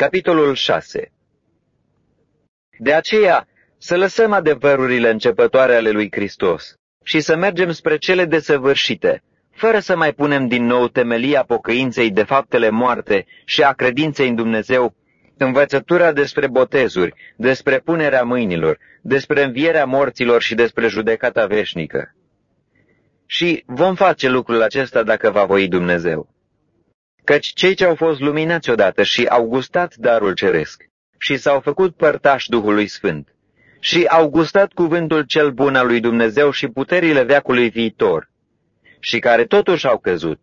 Capitolul 6 De aceea, să lăsăm adevărurile începătoare ale lui Hristos și să mergem spre cele desăvârșite, fără să mai punem din nou temelia pocăinței de faptele moarte și a credinței în Dumnezeu, învățătura despre botezuri, despre punerea mâinilor, despre învierea morților și despre judecata veșnică. Și vom face lucrul acesta dacă va voi Dumnezeu. Căci cei ce au fost luminați odată și au gustat darul ceresc și s-au făcut părtași Duhului Sfânt și au gustat cuvântul cel bun al lui Dumnezeu și puterile veacului viitor, și care totuși au căzut,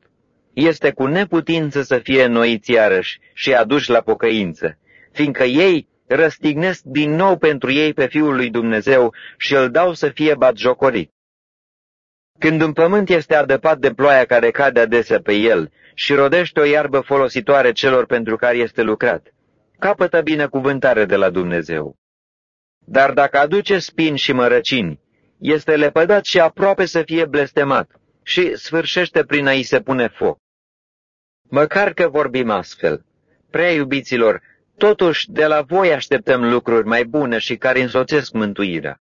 este cu neputință să fie înnoiți iarăși și aduși la pocăință, fiindcă ei răstignesc din nou pentru ei pe Fiul lui Dumnezeu și îl dau să fie batjocorit. Când un pământ este adăpat de ploaia care cade adesea pe el și rodește o iarbă folositoare celor pentru care este lucrat, capătă binecuvântare de la Dumnezeu. Dar dacă aduce spini și mărăcini, este lepădat și aproape să fie blestemat și sfârșește prin a-i se pune foc. Măcar că vorbim astfel, prea iubiților, totuși de la voi așteptăm lucruri mai bune și care însoțesc mântuirea.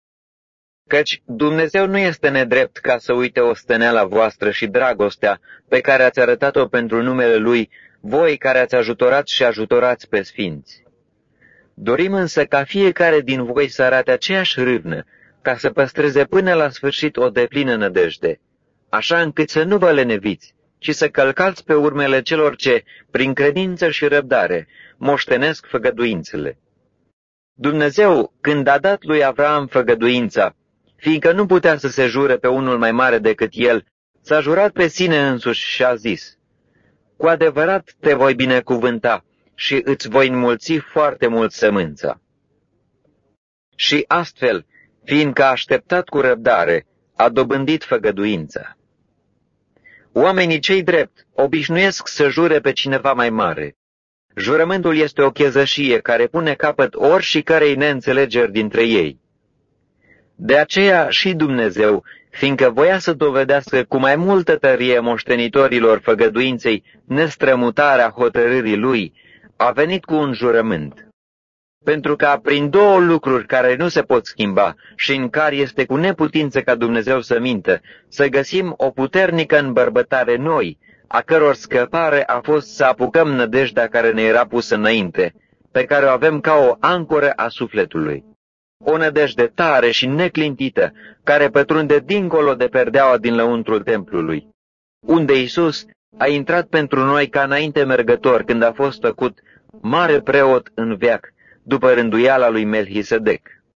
Căci Dumnezeu nu este nedrept ca să uite osteneala voastră și dragostea pe care ați arătat-o pentru numele Lui, voi care ați ajutorat și ajutorați pe sfinți. Dorim însă ca fiecare din voi să arate aceeași râvnă, ca să păstreze până la sfârșit o deplină nădejde, așa încât să nu vă leneviți, ci să călcați pe urmele celor ce, prin credință și răbdare, moștenesc făgăduințele. Dumnezeu, când a dat lui Avram făgăduința, fiindcă nu putea să se jure pe unul mai mare decât el, s-a jurat pe sine însuși și a zis, Cu adevărat te voi binecuvânta și îți voi înmulți foarte mult sămânța. Și astfel, fiindcă a așteptat cu răbdare, a dobândit făgăduința. Oamenii cei drept obișnuiesc să jure pe cineva mai mare. Jurământul este o chezășie care pune capăt ori și carei neînțelegeri dintre ei. De aceea și Dumnezeu, fiindcă voia să dovedească cu mai multă tărie moștenitorilor făgăduinței nestrămutarea hotărârii lui, a venit cu un jurământ. Pentru ca prin două lucruri care nu se pot schimba și în care este cu neputință ca Dumnezeu să mintă, să găsim o puternică îmbărbătare noi, a căror scăpare a fost să apucăm nădejdea care ne era pusă înainte, pe care o avem ca o ancoră a sufletului. O nădejde tare și neclintită, care pătrunde dincolo de perdeaua din lăuntrul templului, unde Isus a intrat pentru noi ca înainte mergător când a fost făcut mare preot în veac, după rânduiala lui Melchisedec.